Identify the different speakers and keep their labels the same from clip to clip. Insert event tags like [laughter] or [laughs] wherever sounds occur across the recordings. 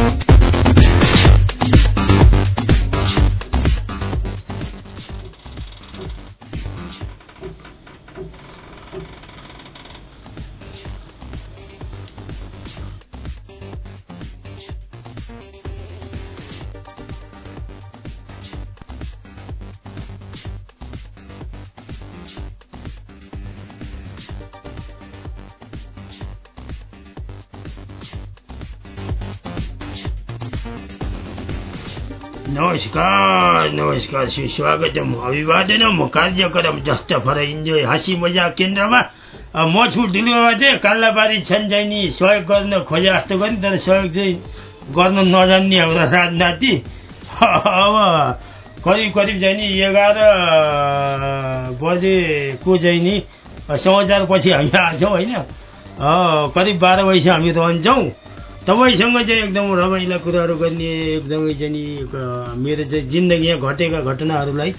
Speaker 1: you नमस्कार अभिवादन म कार्यक्रम जस्ता फर इन्जोय हाँसी मजाक केन्द्रमा म छु डिलुवाबाजे काल्लाबारी छन् चाहिँ नि सहयोग गर्न खोजे जस्तो गरी तर सहयोग चाहिँ गर्न नजान्ने हाम्रो राजनाति अब करिब करिब चाहिँ नि एघार बजेको चाहिँ नि समाचारपछि हामी आउँछौँ होइन करिब बाह्र बजीसम्म हामी रहन्छौँ तपाईँसँग चाहिँ एकदम रमाइला कुराहरू गर्ने एकदमै चाहिँ नि मेरो चाहिँ जिन्दगीमा घटेका घटनाहरूलाई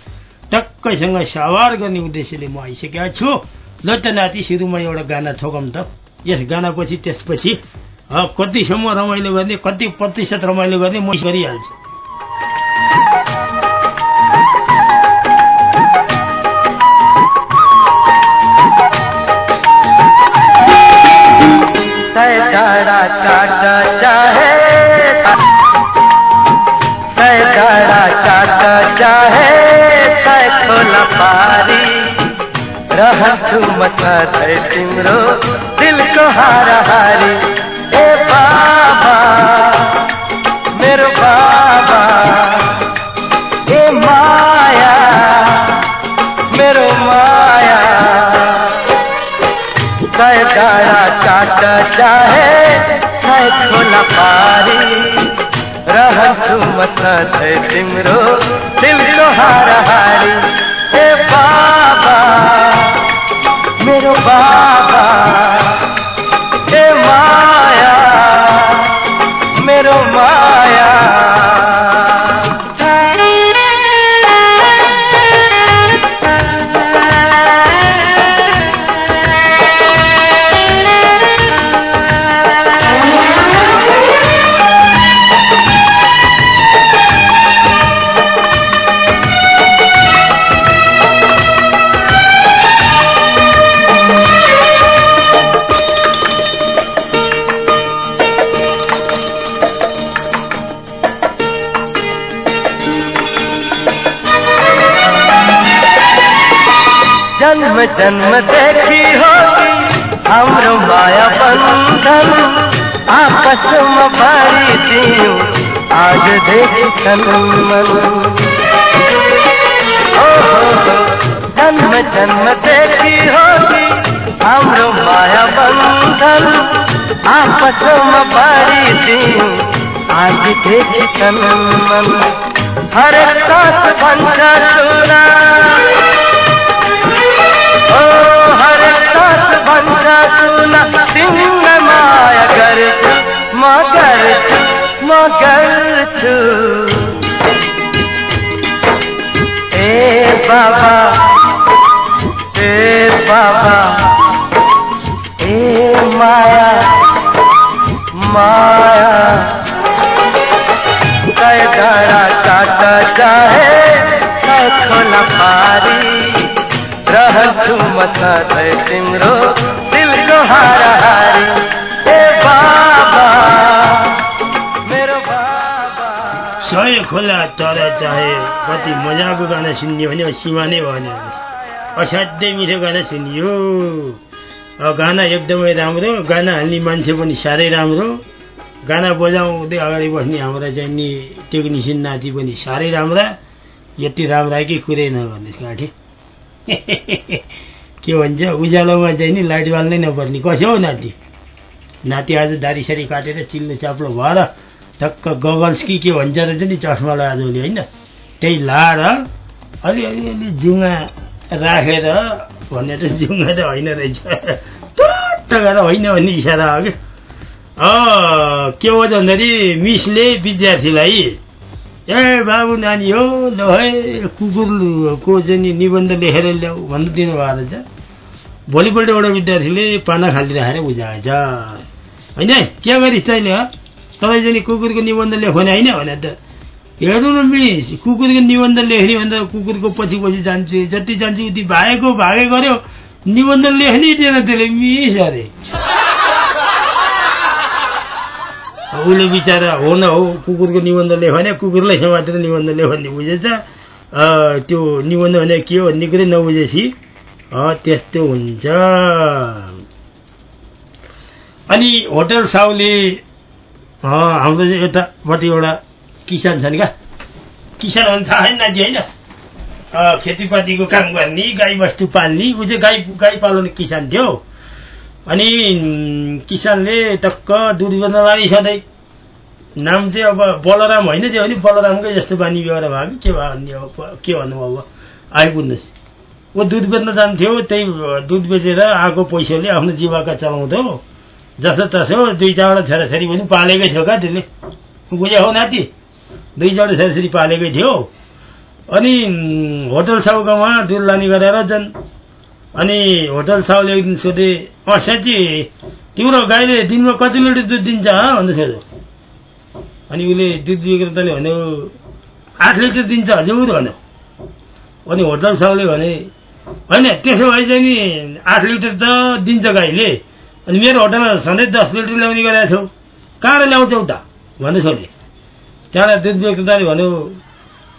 Speaker 1: टक्कैसँग सवार गर्ने उद्देश्यले म आइसकेका छु। ल त नाति सुरुमा एउटा गाना ठोकौँ त। यस गानापछि त्यसपछि कतिसम्म रमाइलो गर्ने कति प्रतिशत रमाइलो गर्ने म गरिहाल्छु।
Speaker 2: डाड़ा काटा चाहे डाड़ा काटा चाहे खोला पारी रह मचा थे तिम्रो दिल को हारा हारी डाड़ा काटा चाहे है खोला पारी रह मत थे तिम्रो दिल को हारा हारी ए जन्म जन्म देखी होगी हाम्रो माया बन्धन आपस में बारी दियो आज देखी छन मन ओ हो हो जन्म जन्म देखी होगी हाम्रो माया बन्धन आपस में बारी दियो आज सास भन्छ सुन तिमीलाई माया गर्छु म गर्छु म गर्छु ए बाबा ए बाबा ए माया माया कई डारा काटा
Speaker 1: सय खोला तर चाहे। कति मजाको गाना सुन्ने भने सीमा नै भएन असाध्यै मिठो गाना सुनियो। गाना एकदमै राम्रो। गाना हाल्ने मान्छे पनि साह्रै राम्रो। गाना बजाउँदै अगाडि बस्ने हाम्रा चाहिँ नि टेक्निसियन नाति पनि साह्रै राम्रा। यति राम्रा कि कुरै नगर्नुहोस् काठी [laughs] के भन्छ उज्यालोमा चाहिँ नि लाइट बाल्नै नपर्ने। कसो हौ नाति? नाति आज दारीसारी काटेर चिल्लो चाप्लो भएर टक्क गगल्स कि के भन्छ रहेछ नि चस्मा लगाएर उसले होइन? त्यही लाएर अलिअलि अलि जुङ्गा राखेर भनेर जुङ्गा त होइन रहेछ। टट्ट गरेर होइन भन्ने इसारा हो कि? के हो भन्दाखेरि मिसले विद्यार्थीलाई ए बाबु नानी हो ल है कुकुरको चाहिँ निबन्ध लेखेर ल्याऊ भन्नु दिनुभएको रहेछ भोलिपल्ट एउटा विद्यार्थीले पाना खाली राखेर बुझाएछ होइन के गरिस् तैँले तपाईँ चाहिँ कुकुरको निबन्ध लेख भने होइन भने त हेर्नु न मिस कुकुरको निबन्ध लेख्ने भन्दा कुकुरको पछि पछि जान्छु जति जान्छु उति भागेको भागे गर्यो निबन्ध लेख्नै दिएन त्यसले मिस अरे उसले बिचरा हो न हो कुकुरको निबन्ध लेख भने कुकुरलाई समातेर निबन्ध लेख भन्ने बुझेछ। त्यो निबन्ध भने के हो? भन्ने कुरै नबुझेपछि त्यस्तो हुन्छ। अनि होटल साउले हाम्रो यतापट्टि एउटा किसान छन् क्या। किसान भने थाहा छैन नाति होइन? खेतीपातीको काम गर्ने गाई बस्तु पाल्ने ऊ चाहिँ गाई गाई पाल्ने किसान थियो। अनि किसानले टक्क दुध बेच्न लाने सधैँ। नाम चाहिँ अब बलराम होइन त्यो पनि बलरामकै जस्तो बानी व्यवहार भयो कि के भयो अब के भन्नु अब आइपुग्नुहोस्। ऊ दुध बेच्न जान्थ्यो त्यही दुध बेचेर आएको पैसाले आफ्नो जीविका चलाउँथ्यो जसो तसो दुई चारवटा छोराछोरी पनि पालेकै थियो क्या त्यसले? बुझ्या हो नाति? दुई चारवटा छोराछोरी पालेकै थियो। अनि होटल साउकामा दुध लाने गरेर जन। अनि होटल साउले एक दिन सोधे अँ साँच्ची तिम्रो गाईले दिनमा कति लिटर दुध दिन्छ भन्दै सोध्यो। अनि उसले दुध विक्रेताले भन्यो आठ लिटर दिन्छ हजुर भन्यो। अनि होटल साउले भने होइन त्यसो भए चाहिँ नि आठ लिटर त दिन्छ गाईले। अनि मेरो होटलमा सधैँ दस लिटर ल्याउने गरेको थियौ। कहाँबाट ल्याउँछौ त भन्दै सोधे त्यहाँबाट दुध विक्रेताले भन्यो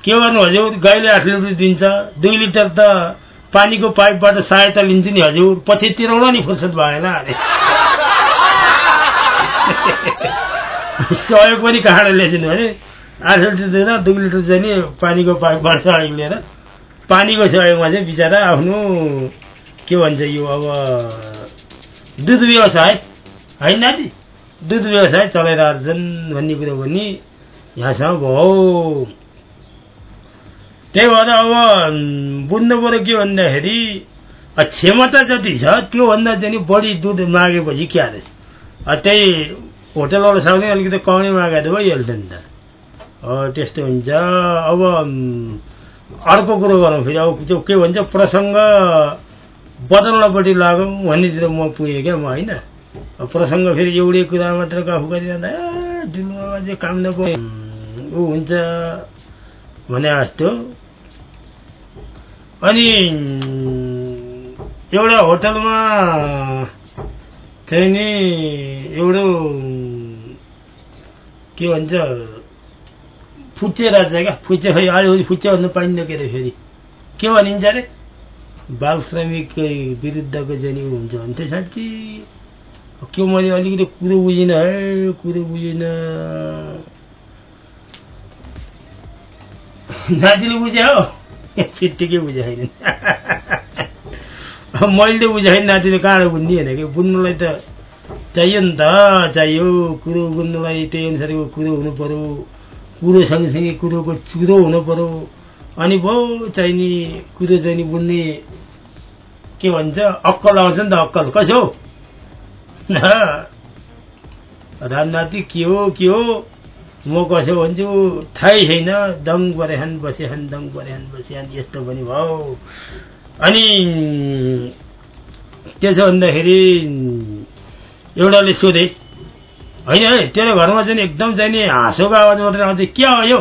Speaker 1: के गर्नु हजुर गाईले आठ लिटर दिन्छ। दुई लिटर त पानीको पाइपबाट सहायता लिन्छु नि हजुर। पछि तिरौला नि फुर्सद भएन अरे। [laughs] सहयोग पनि कहाँबाट ल्याइदिनु भने आठ लिटर दिएर दुई लिटर चाहिँ नि पानीको सहयोग लिएर पानीको सहयोगमा चाहिँ बिचरा आफ्नो के भन्छ यो अब दुध व्यवसाय होइन नाति दुध व्यवसाय चलाइरहेको छन् भन्ने कुरो पनि यहाँसम्म भयो। त्यही भएर अब बुझ्नु पऱ्यो के भन्दाखेरि क्षमता जति छ त्योभन्दा चाहिँ बढी दुध मागेपछि रहेछ अ, त्यही होटलवाला साउने अलिकति कमै मागेको त भइहाल्छ नि त। त्यस्तो हुन्छ। अब अर्को कुरो गरौँ फेरि। अब त्यो के भन्छ प्रसङ्ग बदल्नपट्टि लागौँ भन्नेतिर म पुगेँ क्या म होइन? प्रसङ्ग फेरि एउटै कुरा मात्र गफ गरिरहँदा दिमागमा चाहिँ काम नपाउ ऊ हुन्छ भने जस्तो। अनि एउटा होटलमा चाहिँ नि एउटो के भन्छ फुच्चे राज्य क्या फुच्चे खै अहिले फुच्चे भन्नु पाइन्न के अरे फेरि के भनिन्छ अरे बाल श्रमिककै विरुद्धको चाहिँ नि ऊ हुन्छ भने चाहिँ साँच्ची के मैले अलिकति कुरो बुझिनँ है कुरो बुझिनँ नातिले बुझ्यो हो ठिकै बुझे अब मैले त बुझेँ छैन नातिले कहाँबाट बुझ्ने होइन कि बुझ्नुलाई त चाहियो नि त चाहियो कुरो बुझ्नुलाई त्यही अनुसारको कुरो हुनु पऱ्यो कुरो सँगसँगै कुरोको चुरो हुनु पऱ्यो अनि भयो चाहिने कुरो चाहिँ नि बुझ्ने के भन्छ अक्कल आउँछ नि त अक्कल कसो राम नाति के हो के हो म कसो भन्छु थाहै छैन दङ परेछन् बसेछन् दङ परेछन् बसेछन् यस्तो पनि भयो अनि त्यसो भन्दाखेरि एउटाले सोधे होइन है तेरो घरमा चाहिँ एकदम चाहिँ नि हाँसोको आवाज मात्रै आउँछ के हो यो?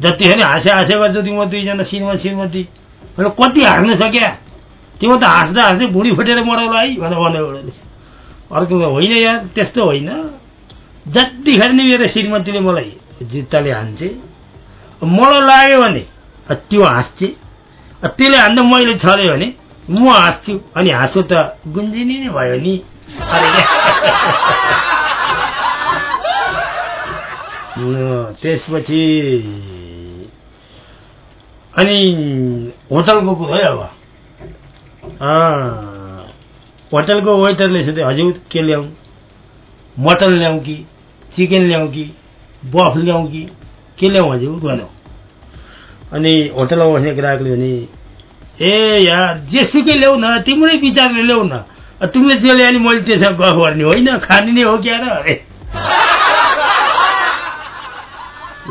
Speaker 1: जतिखेर हाँसे हाँसे गर्छ तिम्रो दुईजना श्रीमती श्रीमती मैले कति हाँस्न सक्या? तिम्रो त हाँस्दा हाँस्दै भुँडी फुटेर मराउला है भनेर भन्यो एउटाले। अर्को होइन यार त्यस्तो होइन। जतिखेर नि मेरो श्रीमतीले मलाई जुत्ताले हान्छे मलाई लाग्यो भने त्यो हाँस्थे। त्यसले हान्दा मैले छऱ्यो भने म हाँस्छु अनि हाँसो त गुन्जिनी नै भयो नि। [laughs] त्यसपछि अनि होटलको कुरो है अब? होटलको वेटरले सोध्यो हजुर के ल्याउँ? मटन ल्याउँ कि चिकन ल्याउँ कि बफ ल्याउँ कि? के ल्याउँ हजुर? भन्यो अनि होटलमा बस्ने ग्राहकले भने ए यार जेसुकै ल्याउ न तिम्रै विचारले ल्याउ न। तिमीले जे ल्यायो नि मैले त्यसमा गफ गर्ने होइन खाने नै हो क्या र अरे।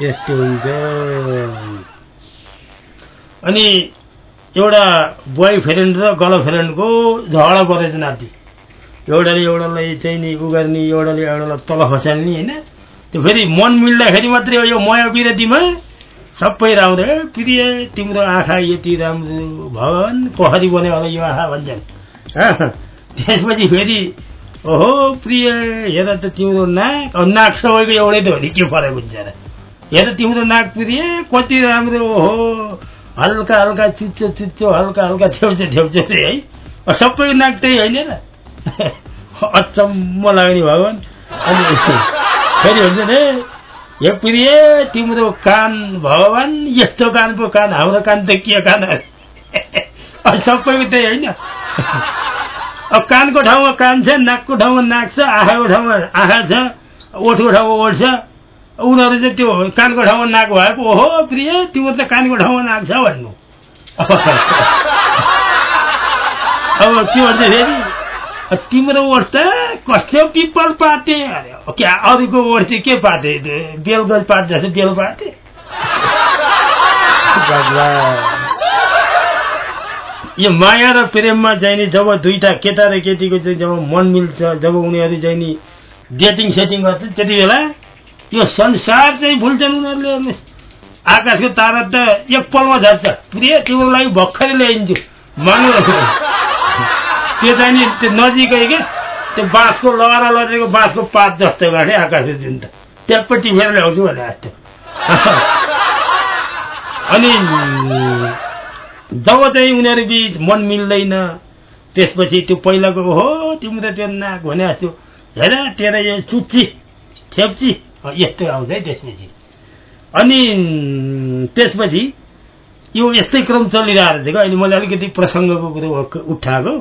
Speaker 1: यस्तो हुन्छ। अनि एउटा बोय फ्रेन्ड र गर्ल फ्रेन्डको झगडा परेछ नाति। एउटाले एउटालाई चाहिँ नि उ गर्ने एउटाले एउटालाई तल खसाल्ने होइन? त्यो फेरि मन मिल्दाखेरि मात्रै हो यो मय विरतिमा सबै राम्रो ए प्रिय तिम्रो आँखा यति राम्रो भगवान् पोखरी बन्यो होला यो आँखा भन्छन् त्यसपछि फेरि ओहो प्रिय हेर त तिम्रो नाक नाक सबैको एउटै त हो नि के फरक हुन्छ र। हेर तिम्रो नाक प्रिय कति राम्रो ओहो हल्का हल्का चुच्चो चुच्चो हल्का हल्का छेउछो छेउछो रे है। सबैको नाक त्यही होइन र। [laughs] अचम्म लाग्ने भगवान् अनि [laughs] फेरि हुन्छ नि हे प्रिय तिम्रो कान भगवान् यस्तो कानको कान हाम्रो कान त के कान [laughs] सबैको त्यही होइन। अब कानको ठाउँमा कान छ नाकको ठाउँमा नाक छ आँखाको ठाउँमा आँखा छ ओठको ठाउँमा ओठ छ। उनीहरू चाहिँ त्यो कानको ठाउँमा नाक भएको। ओहो प्रिय तिम्रो त कानको ठाउँमा नाक छ भन्नु। [laughs] अब के भन्छ फेरि? तिम्रो ओठ त कस्तो पिपल पाते? अरे क्या अरूको ओठ चाहिँ के पाते? बेलगज पात जस्तो बेल पाते। यो माया र प्रेममा चाहिँ नि जब दुईटा केटा र केटीको चाहिँ जब मन मिल्छ जब उनीहरू चाहिँ नि डेटिङ सेटिङ गर्छ त्यति बेला यो संसार चाहिँ भुल्छन् उनीहरूले। आकाशको तारा त एक पलमा झर्छ। प्रिय तिम्रो लागि भर्खरै ल्याइदिन्छु। मानु त्यो चाहिँ नि त्यो नजिकै के? त्यो बाँसको लहरा लडेको बाँसको पात जस्तो गाडे आकाशको जुन त ट्याप्पट्टि फेर ल्याउँछु भने जस्तो [laughs] अनि जब चाहिँ उनीहरू बिच मन मिल्दैन त्यसपछि त्यो पहिलाको हो तिम्रो त्यो नाक भने जस्तो हेर तेरो यो चुच्ची छेप्ची अँ, यस्तो आउँछ है त्यसपछि। अनि त्यसपछि यो यस्तै क्रम चलिरहेको क्या अहिले मैले अलिकति प्रसङ्गको कुरो उठाएको।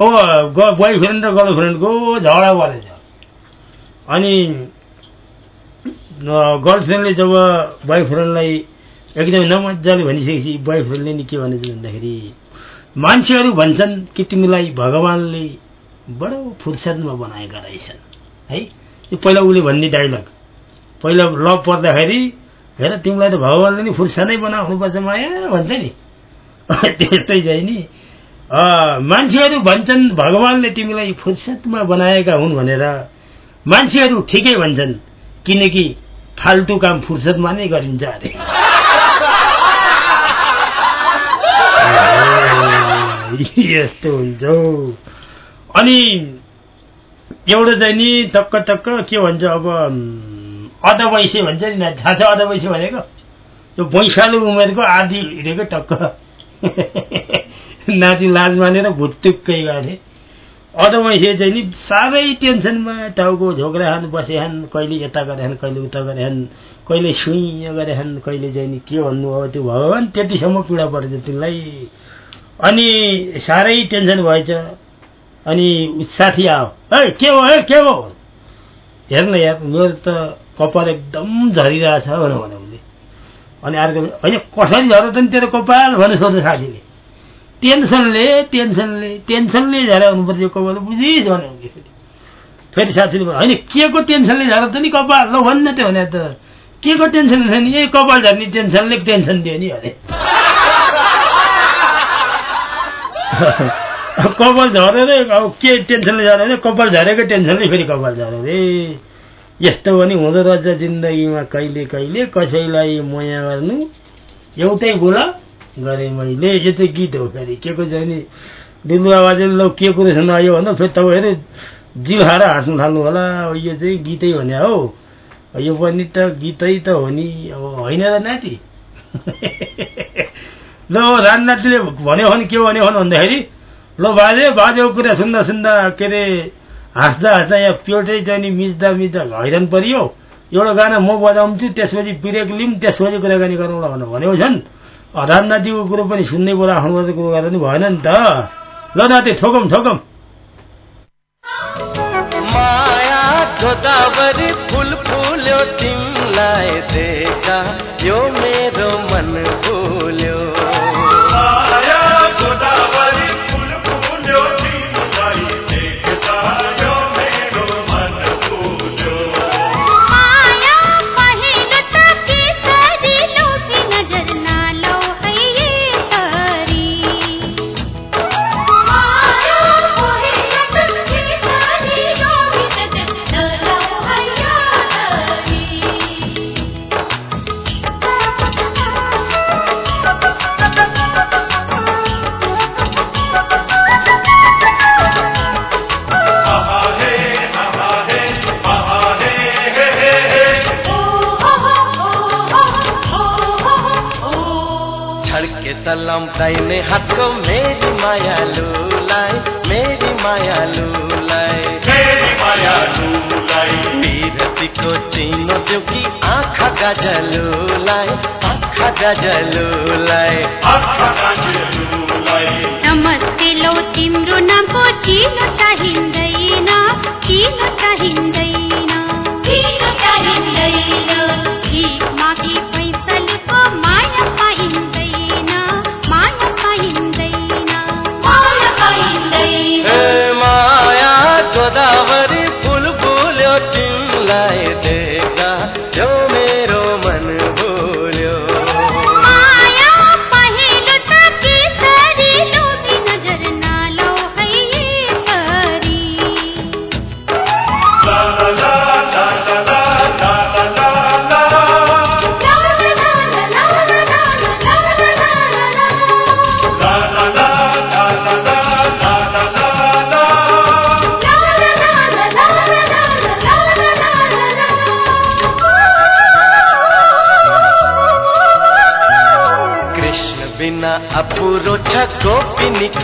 Speaker 1: अब बोय फ्रेन्ड र गर्लफ्रेन्डको झगडा परेछ अनि गर्लफ्रेन्डले जब बोयफ्रेन्डलाई एकदमै नमजाले भनिसकेपछि बोयफ्रेन्डले नि के भनेछ भन्दाखेरि मान्छेहरू भन्छन् कि तिमीलाई भगवान्ले बडो फुर्सदमा बनाएका रहेछन्। है? यो पहिला उसले भन्ने डाइलग पहिला लभ पर्दाखेरि हेर तिमीलाई त भगवान्ले नि फुर्सदै बनाउनुपर्छ माया भन्छ नि। [laughs] त्यस्तै चाहिँ नि। मान्छेहरू भन्छन् भगवान्ले तिमीलाई फुर्सदमा बनाएका हुन् भनेर मान्छेहरू ठिकै भन्छन् किनकि फाल्टु काम फुर्सदमा नै गरिन्छ अरे यस्तो हुन्छ। अनि एउटा चाहिँ नि टक्क टक्क के भन्छ अब अधवैसे भन्छ नि थाहा छ अधवैसे भनेको त्यो बैशालु उमेरको आधी हिँडेको टक्क [laughs] नाति लाज मानेर भुत्तुक्कै गरे। अधवैसे चाहिँ नि साह्रै टेन्सनमा टाउको झोक्राहान बसेहान् कहिले यता गरेछन् कहिले उता गरेछन् कहिले सुइँ गरेछन् कहिले नि के भन्नु अब त्यो भगवान् त्यतिसम्म पीडा परेछ तिमीलाई अनि साह्रै टेन्सन भएछ। अनि साथी आयो है के हो है के हो? हेर्न यार मेरो त कपाल एकदम झरिरहेछ भनेर भन्यो उसले। अनि अर्को होइन कसरी झर त नि तेरो कपाल भनेर सोध्यो साथीले। टेन्सनले टेन्सनले टेन्सनले झरे हुनुपर्छ यो कपाल बुझिस् उसले फेरि। फेरि साथीले भन्यो होइन के को टेन्सनले झर त नि कपाल? ल भन्न त्यो भने त। के को टेन्सन छ नि? ए कपाल झर्ने टेन्सनले टेन्सन दियो नि अरे [laughs] कपाल झरेर अब के टेन्सनले झऱ्यो भने कपाल झरेको टेन्सनले फेरि कपाल झऱ्यो रे। यस्तो पनि हुँदो रहेछ जिन्दगीमा कहिले कहिले कसैलाई माया गर्नु एउटै कुरा गरेँ मैले यो चाहिँ गीत हो फेरि। के को चाहिँ नि? आवाजले ल के कुरो सुनायो भन्दा फेरि तपाईँहरू जिउ खाएर हाँस्नु थाल्नु होला। यो चाहिँ गीतै भने हो। यो पनि त गीतै त हो नि। अब होइन र नाति। [laughs] ल राजनाथले भन्यो भने के भन्यो भने भन्दाखेरि ल बाजे बाजेको कुरा सुन्दा सुन्दा के अरे हाँस्दा हाँस्दा यहाँ पेटै चाहिँ नि मिच्दा मिच्दा हैरान परियो। एउटा गाना म बजाउँछु त्यसपछि ब्रेक लिउँ त्यसपछि कुराकानी गरौँला भनेर भनेको छन्। राजनाथीको कुरो पनि सुन्नै पऱ्यो आफ्नो कुरो गर्दा नि भएन नि त। ल नाति ठोकौँ ठोकौँ।
Speaker 2: माया फुल फुल्यो तिमीलाई देखा यो मेरो मन
Speaker 3: लाए थे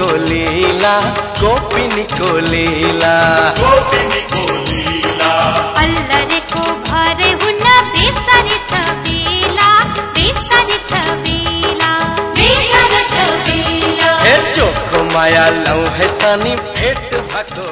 Speaker 3: کو لیلا گوپنی کو لیلا مایا لو
Speaker 2: ہے تانی پھٹ بھٹو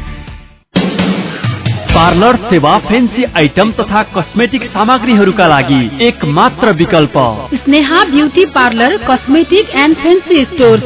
Speaker 4: पार्लर सेवा फेन्सी आइटम तथा कस्मेटिक सामग्रीहरूका लागि एक मात्र विकल्प।
Speaker 5: Sneha beauty parlour cosmetic and fancy store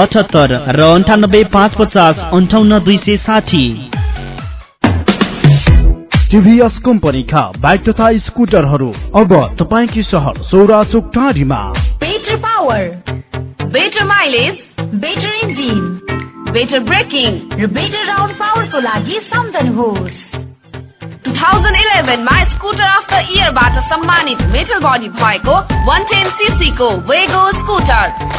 Speaker 4: अठहत्तर र अन्ठानब्बे पाँच पचास अन्ठाउन्न दुई सय साठी।
Speaker 6: टिभीएस कम्पनीका बाइक तथा स्कुटरहरू अब तपाईँकी सहर Saura chowk टाढीमा
Speaker 7: better power better mileage better engine better braking र बेटर राउन्ड पावरको लागि सम्झनुहोस् 2011 मा स्कुटर अफ द इयरबाट सम्मानित मेटल बडी भएको 110 सीसी को वेगो स्कुटर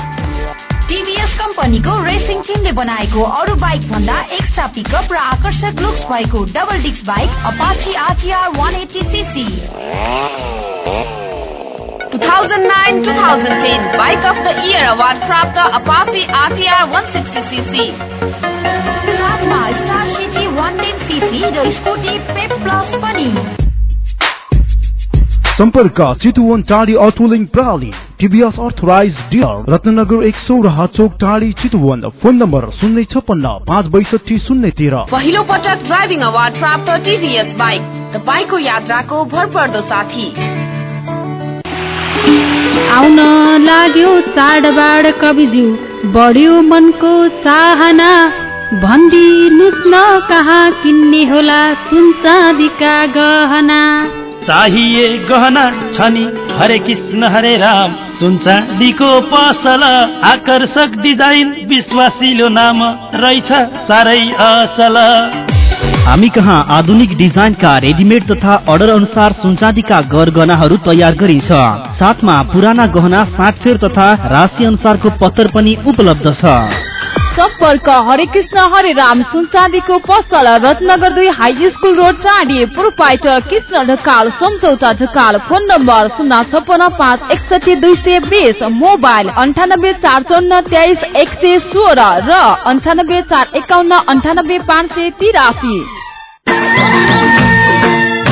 Speaker 7: टिभीएस कम्पनीको रेसिङ टिमले बनाएको अरू बाइक भन्दा एक्स्ट्रा पिकअप र आकर्षक लुक्स भएको double disc bike Apache RTR 180 CC 2009-2010 bike of the year award प्राप्त अपाची आरटीआर 160 सीसी साथमा स्टार सिटी 110 सीसी र स्कुटी पेप प्लस पनि।
Speaker 6: सम्पर्क चितुवन टाढी अटोलिङ प्रणाली टिभीएस अर्थराइज डिलर रत्नगर एक सौ चोक टाढी चितुवन फोन नम्बर शून्य छप्पन्न पाँच बैसठी शून्य तेह्र।
Speaker 7: पहिलो पटक ड्राइभिङ अवार्ड प्राप्त टिभीएस बाइक तपाईँको यात्राको भरपर्दो साथी।
Speaker 5: आउन लाग्यो चाडबाड कविज्यू बढ्यो मनको चाहना। भनिदिनुहोस् न कहाँ किन्ने होला सुन चाँदीका गहना।
Speaker 1: चाहिए गहना छ नि हरे कृष्ण हरे राम सुन चाँदीको पसल आकर्षक डिजाइन विश्वासिलो नाम रहेछ साह्रै असल
Speaker 4: हामी कहाँ आधुनिक डिजाइनका रेडिमेड तथा अर्डर अनुसार सुनचाँदीका गरगहनाहरू तयार गरिन्छ। साथमा पुराना गहना साटफेर तथा राशि अनुसारको पत्तर पनि उपलब्ध छ।
Speaker 5: सम्पर्क हरे कृष्ण हरे राम सुनचाँदीको पसल रत्नगर दुई high school road Tadi proprietor Krishna Dhakal Samjhauta Dhakal phone number शून्य छपन्न पाँच एकसठी दुई सय बिस मोबाइल अन्ठानब्बे चार चौन्न तेइस एक सय सोह्र र अन्ठानब्बे चार एकाउन्न अन्ठानब्बे पाँच सय तिरासी।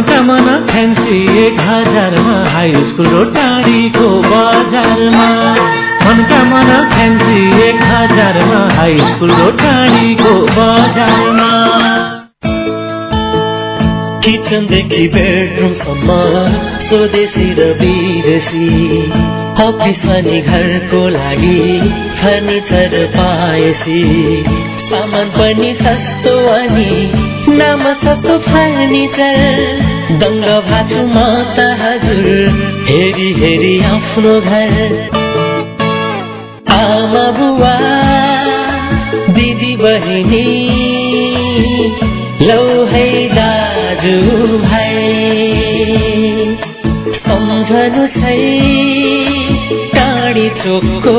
Speaker 8: मनका मन फ्यान्सी एक हजारमा हाई स्कुल र टाढीको बजारमा। मनका मन फ्यान्सी एक हजारमा हाई स्कुल र टाढीको बजारमा।
Speaker 9: किचनदेखि बेडरुमसम्म स्वदेशी र विदेशी। अफिस अनि घरको लागि फर्निचर पाएसी। सामान पनि सस्तो अनि नाम सस्तो फर्निचर दङ्ग भाछु म त हजुर हेरी हेरी आफ्नो घर। आमा बुवा दिदी बहिनी लौ है दाजु भाइ। धनुषै टाढी चोकको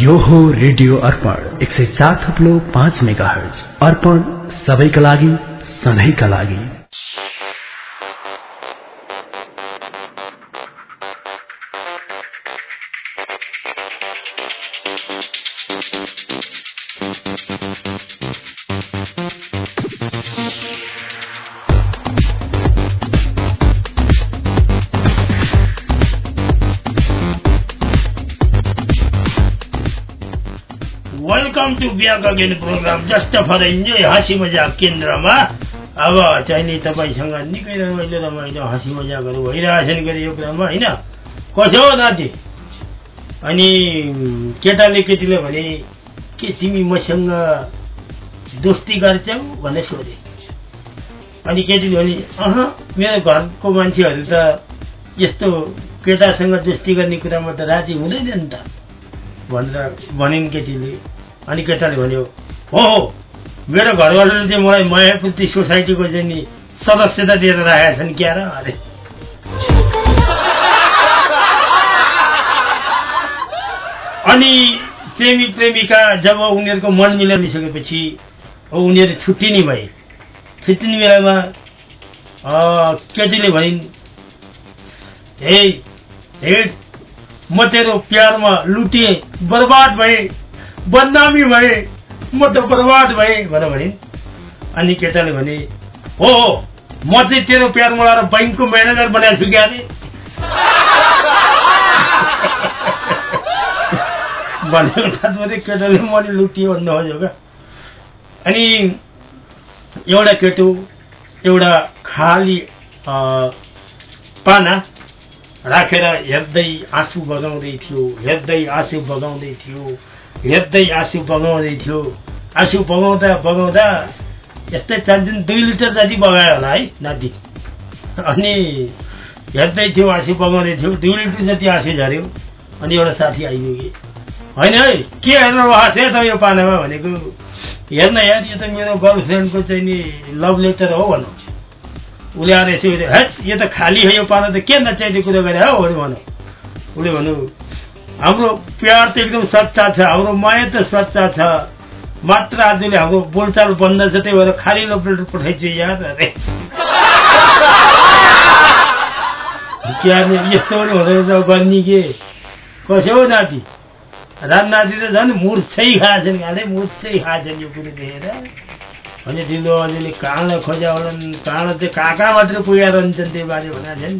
Speaker 9: सस्तो फर्निचरलाई
Speaker 10: यो हो रेडियो अर्पण एक सय चार थप्लो पाँच मेगा हर्ज अर्पण सबैका लागि सधैँका लागि
Speaker 1: back again program just for enjoy हाँसी मजाक केन्द्रमा। अब चाहिँ नि तपाईँसँग निकै रमाइलो रमाइलो हाँसी मजाकहरू भइरहेछन् गरे यो क्रममा होइन? कसो हो नाति? अनि केटाले केटीले भने के तिमी मसँग दोस्ती गर्छौ? भनेर सोधे। अनि केटीले भने अह मेरो घरको मान्छेहरू त यस्तो केटासँग दोस्ती गर्ने कुरामा त राजी हुँदैन नि त। भनेर भनिन् केटीले। अनि केटाले भन्यो हो हो मेरो घरवालाले चाहिँ मलाई मायापुत्री सोसाइटीको चाहिँ नि सदस्यता दिएर राखेका छन् क्या र? अरे। अनि प्रेमी प्रेमिका जब उनीहरूको मन मिलाइसकेपछि उनीहरू छुट्टिने भए। छुट्टिने बेलामा केटीले भनिन् हे हे म तेरो प्यारमा लुटेँ बर्बाद भए। बदनामी भए म त बर्बाद भए भनेर भनिन् अनि केटाले भने हो म चाहिँ तेरो प्यारमा लगाएर बैङ्कको म्यानेजर बनाएको छु क्या [laughs] भनेको तात्पर्य केटाले मैले लुटिएँ भन्नु खोज्यो क्या? अनि एउटा केटो एउटा खाली पाना राखेर हेर्दै आँसु बगाउँदै थियो हेर्दै आँसु बगाउँदै थियो। हेर्दै आँसु बगाउँदै थियो। आँसु बगाउँदा बगाउँदा यस्तै त्यहाँदेखि दुई लिटर जति बगायो होला है नाति। अनि हेर्दै थियो आँसु बगाउँदै थियो दुई लिटर जति आँसु झऱ्यो अनि एउटा साथी आइपुगे होइन है के हेर्नु भएको थियो त यो पानामा भनेको? हेर्न यार यो त मेरो गर्लफ्रेन्डको चाहिँ नि लभ लेटर हो भनौँ। उसले आएर यसो हेट यो त खाली हो यो पाना त के नचाहिने कुरो गरे हो भने भनौँ उसले भन्नु हाम्रो प्यार त एकदम सच्चा छ हाम्रो माया त सच्चा छ। मात्र आजले हाम्रो बोलचाल बन्द छ त्यही भएर खाली लभ लेटर पठाइन्छ यार अरे यस्तो पनि हुँदैन गर्ने के? कसो हो नाति? राम नाति त झन् मुर्छै खाएछन् खाले मुर्छै खाएछन् यो कुरो देखेर। अनि दिलो अलिअलि काँडा खोज्या होलान् काँडा चाहिँ कहाँ मात्रै पुगेर रहन्छन् त्यो बाजे भनेको छन्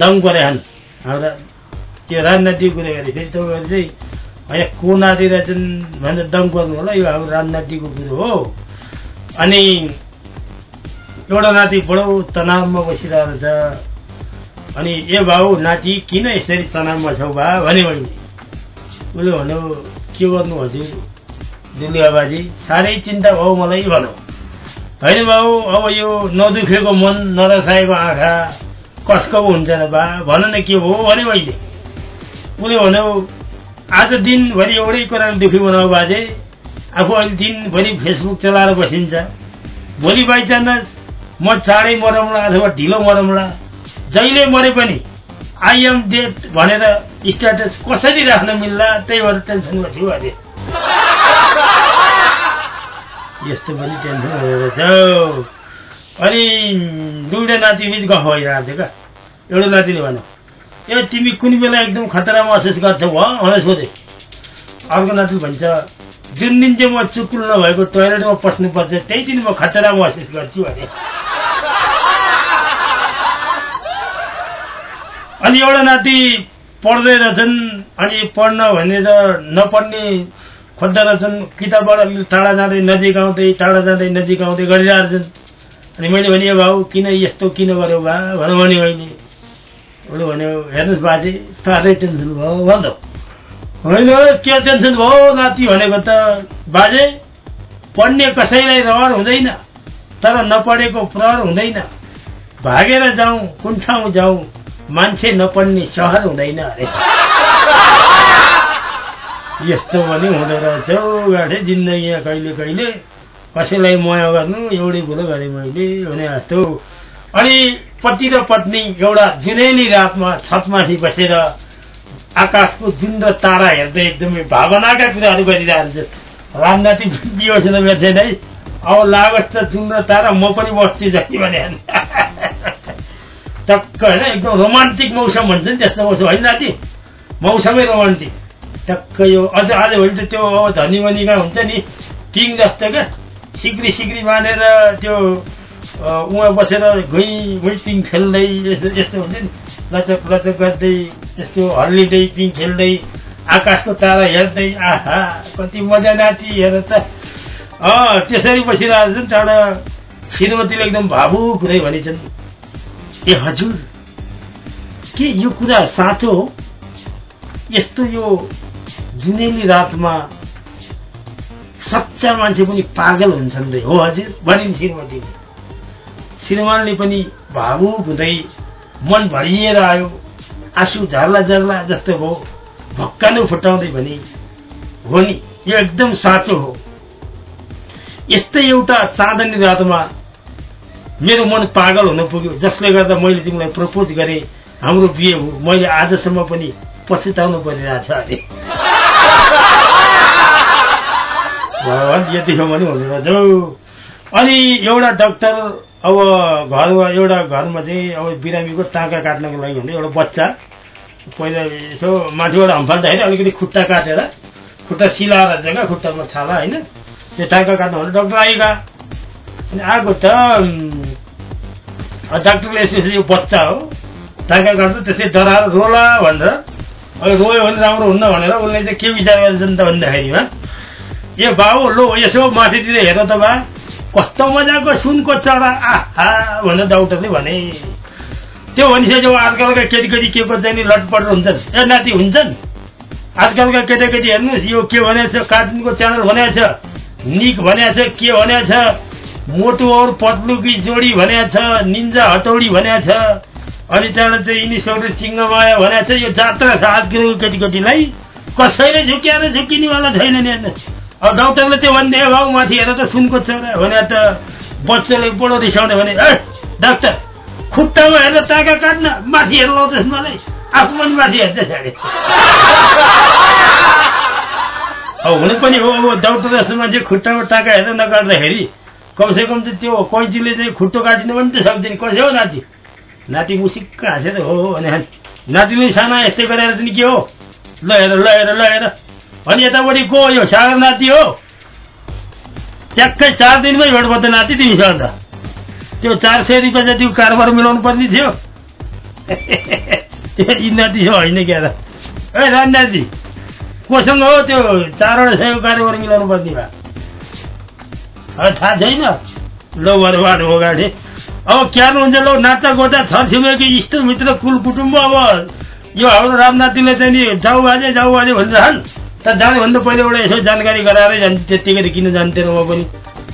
Speaker 1: दङ परेछन्। हाम्रा त्यो राजनीतिको कुरो फेरि तपाईँहरू चाहिँ होइन को नाति रहेछन् भनेर दङ पर्नु होला यो हाम्रो राजनीतिको कुरो हो। अनि एउटा नाति बडो तनावमा बसिरहेको छ। अनि ए भाउ नाति किन यसरी तनावमा छौ बा? भने मैले उसले भन्यो के गर्नु हजुर? दुलिया बाजी साह्रै चिन्ता भयो मलाई भनौँ। होइन बाउ अब यो नदुखेको मन नरसाएको आँखा कसको हुन्छ न बा? भन न के हो? भने मैले। उसले भन्यो आज दिनभरि एउटै कुरामा दुखी बनाऊ बाजे आफू अहिले दिनभरि फेसबुक चलाएर बसिन्छ। भोलि बाइचान्स म चाँडै मरौँला अथवा ढिलो मरौँला जहिले मरे पनि आइएम डेट भनेर स्ट्याटस कसरी राख्न मिल्ला त्यही भएर टेन्सनमा छु अरे यस्तो पनि टेन्सन रहेछ अनि दुईवटा नातिबिच गफ भइरहेको थियो क्या। एउटा नातिले भन्यो ए तिमी कुन बेला एकदम खतरा महसुस गर्छौ भनेर सोधे। अर्को नातिले भन्छ जुन दिन चाहिँ म चुकुल नभएको टोइलेटमा पस्नुपर्छ त्यही दिन म खतरा महसुस गर्छु अरे अनि एउटा नाति पढ्दै रहेछन् अनि पढ्न भनेर नपढ्ने खोज्दा रहेछन् किताबबाट अलिक टाढा जाँदै नजिक आउँदै टाढा जाँदै नजिक आउँदै गरिरहेछन्। अनि मैले भने भाउ किन यस्तो किन गर्यो बा भनौँ भने मैले। उसले भन्यो हेर्नुहोस् बाजे साह्रै टेन्सन भयो भन्यो होइन के टेन्सन भयो नाति भनेको त बाजे पढ्ने कसैलाई रहर हुँदैन तर नपढेको प्रहर हुँदैन। भागेर जाउँ कुन ठाउँ जाउँ मान्छे नपढ्ने सहर हुँदैन अरे। यस्तो पनि हुँदो रहेछ गाठे जिन्दगीमा कहिले कहिले। कसैलाई मया गर्नु एउटै कुरो गरेँ मैले भने जस्तो। अनि पति र पत्नी एउटा जुनेली रातमा छतमाथि बसेर आकाशको जुन र तारा हेर्दै एकदमै भावनाका कुराहरू गरिरहेको छ बिहोस् न छैन है अब लागोस् त जुन र तारा म पनि बस्छु जति भने [laughs] टक्क होइन एकदम रोमान्टिक मौसम भन्छ नि त्यस्तो मौसम। होइन नाति मौसमै रोमान्टिक। टक्क यो अझ आजभोलि त त्यो अब धनी मनीका हुन्छ नि किङ जस्तो क्या। सिक्री सिक्री बाँधेर त्यो उहाँ बसेर घुइँ पिङ खेल्दै यस्तो यस्तो हुन्छ नि। लचक लचक गर्दै यस्तो हल्लिँदै पिङ खेल्दै आकाशको तारा हेर्दै आहा कति मजा नाति हेर त। त्यसरी बसिरहेको छ नि टाढा श्रीमतीले एकदम भावुक हुँदै भनेछन् ए हजुर के यो कुरा साँचो हो? यस्तो यो जुनेली रातमा सच्चा मान्छे पनि पागल हुन्छन् रे। हो हजुर भनिन् श्रीमतीले। श्रीमानले पनि भावुक हुँदै मन भरिएर आयो। आँसु झर्ला झर्ला जस्तो भयो। भक्कानु फुटाउँदै भने हो नि यो एकदम साँचो हो। यस्तै एउटा चाँदनी रातमा मेरो मन पागल हुन पुग्यो। जसले गर्दा मैले तिमीलाई प्रपोज गरेँ। हाम्रो बिहे हो। मैले आजसम्म पनि पछुताउनु परिरहेछ अरे। [laughs] भगवान् यतिको पनि हुँदैन जाउ अनि एउटा डक्टर अब घरमा एउटा घरमा चाहिँ अब बिरामीको टाँका काट्नको लागि हुने एउटा बच्चा। पहिला यसो माथिबाट हम्फाल्दाखेरि अलिकति खुट्टा काटेर खुट्टा सिलाएर क्या खुट्टामा छाला होइन? त्यो टाँका काट्नु भने डक्टर आएका अनि आएको त डाक्टरले यसो यो बच्चा हो टाँका काट्दा त्यसै डराएर रोला भनेर अब रोयो भने राम्रो हुन्न भनेर उसले चाहिँ के विचार गर्छन् त भन्दाखेरिमा ए बाबु लो यसो माथितिर हेर त बा कस्तो मजाको सुनको चरा आहा भनेर डाक्टरले भने। त्यो भनिसक्यो आजकलका केटीकेटी के को नि लटपट हुन्छन्। ए नाति हुन्छन्। आजकलका केटाकेटी हेर्नुहोस् यो के भनेको छ कार्टुनको च्यानल भनेको छ निक भनेको छ के भनेको छ मोटु और पत्लु की जोडी भनेको छ निन्जा हटौडी भनेको छ अनि त्यहाँबाट चाहिँ इनिसौरी चिङ्गमाया भनेको छ यो जात्रा छ आजकलको केटीकेटीलाई। कसैले झुक्याएर झुकिनेवाला छैन नि हेर्नुहोस्। अब डाक्टरले त्यो भनिदियो भाउ माथि हेर त सुनको छोरा भने त बच्चाले बडो रिसाउने भने ए डाक्टर खुट्टामा हेरेर टाका काट्न माथि हेर्नु लाउँदैछ मलाई। आफू पनि माथि हेर्दैछ अरे। [laughs] अब हुनु पनि हो अब डाक्टर जस्तो मान्छे खुट्टामा टाका हेरेर नकाट्दाखेरि कमसेकम चाहिँ त्यो कैँचीले चाहिँ खुट्टो काटिनु पनि त सक्दैन। कसै हो नाति? नाति मुसिक्क हाँसेर हो हो भने नातिले साना यस्तै गरेर चाहिँ के हो? ल हेर ल हेर ल हेर। अनि यतापट्टि को यो? सागर नाति हो? ट्याक्कै चार दिनमै भेट भयो त नाति तिमीसँग त त्यो चार सय रुपियाँ जतिको कारोबार मिलाउनु पर्ने थियो। [laughs] यी नाति हो होइन क्या ए राम नाति कोसँग हो त्यो चारवटा सयको कारोबार मिलाउनु पर्ने भए? थाहा छैन। लो बरबाद हो गाडी। अब क्यार हुन्छ लो नाता गोता छर छिमेकी इष्टमित्र कुल कुटुम्ब अब यो हाम्रो रामनाथीले चाहिँ नि जाउ बाजे जाउ बाजे भनिरहन् त जानुभन्दा पहिला एउटा यसो जानकारी गराएरै जान्छ त्यत्तिकै किन जान्थेन म पनि।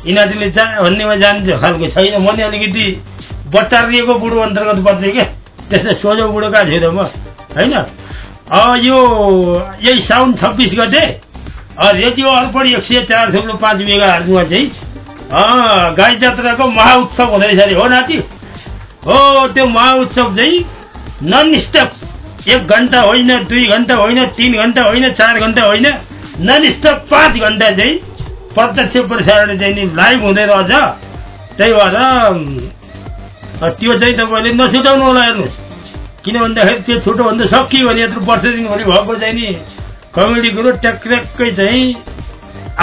Speaker 1: यिनीहरूले जा भन्नेमा जान्छ खालको छैन। म नि अलिकति बट्टारिएको बुढो अन्तर्गत पर्छ क्या त्यस्तै सोझो बुढो कहाँ छैन म? होइन? यो यही साउन छब्बिस गते? रेडियो अर्पण एक सय चार थुप्रो पाँच मेगा चाहिँ गाई जात्राको महाउत्सव हुँदैछ अरे। हो नाति? हो त्यो महाउत्सव चाहिँ नन स्टप एक घन्टा होइन दुई घन्टा होइन तिन घन्टा होइन चार घन्टा होइन नन पाँच घन्टा चाहिँ प्रत्यक्ष प्रसारण चाहिँ नि लाइभ हुँदै रहेछ। त्यही भएर त्यो चाहिँ तपाईँले नछुटाउनु होला हेर्नुहोस्। किन भन्दाखेरि त्यो छुटोभन्दा सकियो भने यत्रो वर्ष दिनभरि भएको चाहिँ नि कमेडी कुरो ट्याक्ट्याक्कै चाहिँ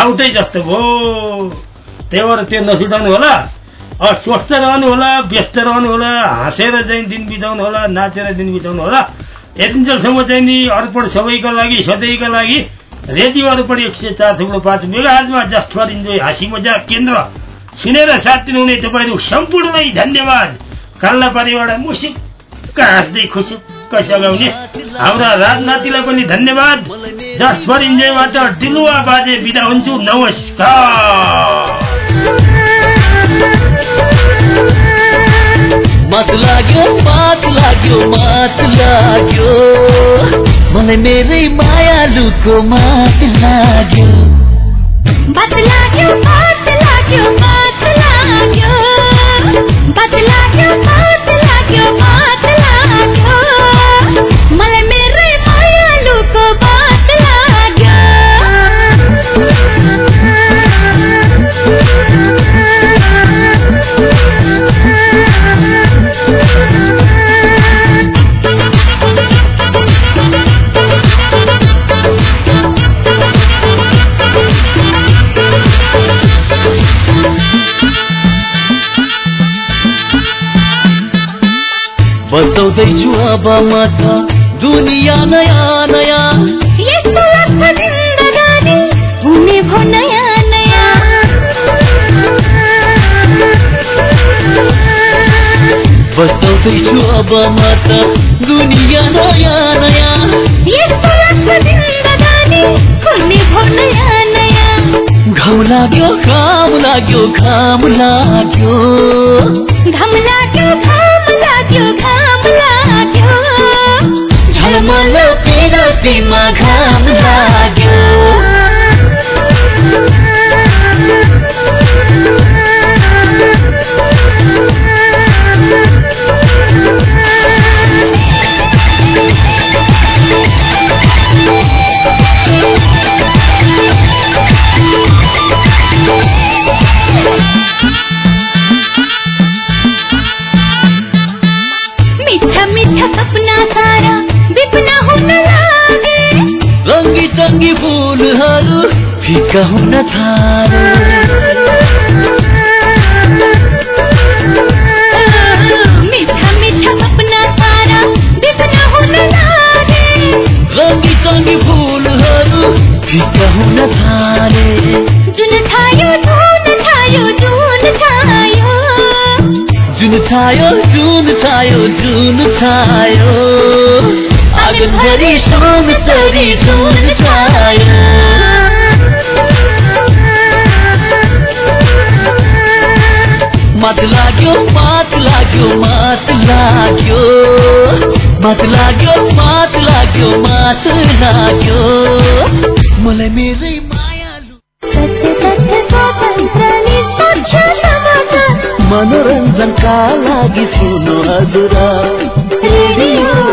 Speaker 1: आउटै जस्तो भयो। त्यही भएर त्यो नछुटाउनु होला। स्वस्थ रहनु होला व्यस्त रहनु होला हाँसेर चाहिँ दिन बिताउनु होला नाचेर दिन बिताउनु होला। यतिन्जेलसम्म चाहिँ नि अर्पण सबैका लागि सधैँका लागि रेडियो अर्पण एक सय चार थुप्रो पाँच मेगाजमा जस्ट फर इन्जोय हाँसी मजा केन्द्र सुनेर साथ दिनुहुने तपाईँहरू सम्पूर्णलाई धन्यवाद। काल्ला पारीबाट मुसिक्क हाँस्दै खुसी टक्क सघाउने। हाम्रा राजनातिलाई पनि धन्यवाद। जसपर इन्जोयबाट डिलुवा बाजे बिदा हुन्छु। नमस्कार।
Speaker 9: मात लाग्यो मात लाग्यो मात लाग्यो। मलाई मेरै मायालुको मात लाग्यो।
Speaker 3: बात लाग्यो बात लाग्यो बात लाग्यो। बात लाग्यो बात लाग्यो बात लाग्यो।
Speaker 9: बसाउँदैछु अब म त दुनियाँ नयाँ नयाँ।
Speaker 3: यस्तो लाग्छ जिन्दगानी हुने भो नयाँ नयाँ।
Speaker 9: अब म त दुनियाँ नयाँ नयाँ।
Speaker 3: यस्तो लाग्छ जिन्दगानी हुने भो नयाँ नयाँ।
Speaker 9: घाम लाग्यो घाम लाग्यो घाम लाग्यो
Speaker 3: घाम लाग्यो। घाम लाग्यो
Speaker 9: पिरतीमा घाम लाग्यो। रङ्गी फुलहरू फिका हुन थाले। रङ्गी चङ्गी फुलहरू फिका हुन थाले।
Speaker 3: जुन छायो। जुन छायो जुन छायो
Speaker 9: जुन छायो। जुन छायो जुन छायो। सुन मात लाग्यो मात लाग्यो मात लाग्यो। मात लाग्यो मात लाग्यो मात लाग्यो। मलाई मेरै मनोरञ्जनका लागि सुन्नु हजुर।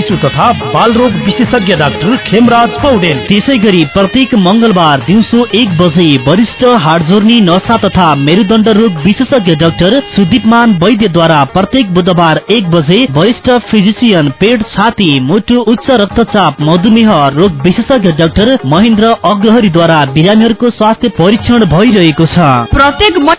Speaker 11: शिशु तथा बाल रोग विशेषज्ञ डाक्टर खेमराज पौडेल।
Speaker 4: त्यसै गरी प्रत्येक मंगलबार दिउँसो एक बजे वरिष्ठ हाड जोर्नी नसा तथा मेरुदण्ड रोग विशेषज्ञ डाक्टर सुदीपमान वैद्यद्वारा प्रत्येक बुधबार एक बजे वरिष्ठ फिजिसियन पेट छाती मुटु उच्च रक्तचाप मधुमेह रोग विशेषज्ञ डाक्टर महेन्द्र अग्रहरीद्वारा बिरामीहरूको स्वास्थ्य परीक्षण भइरहेको छ।
Speaker 12: प्रत्येक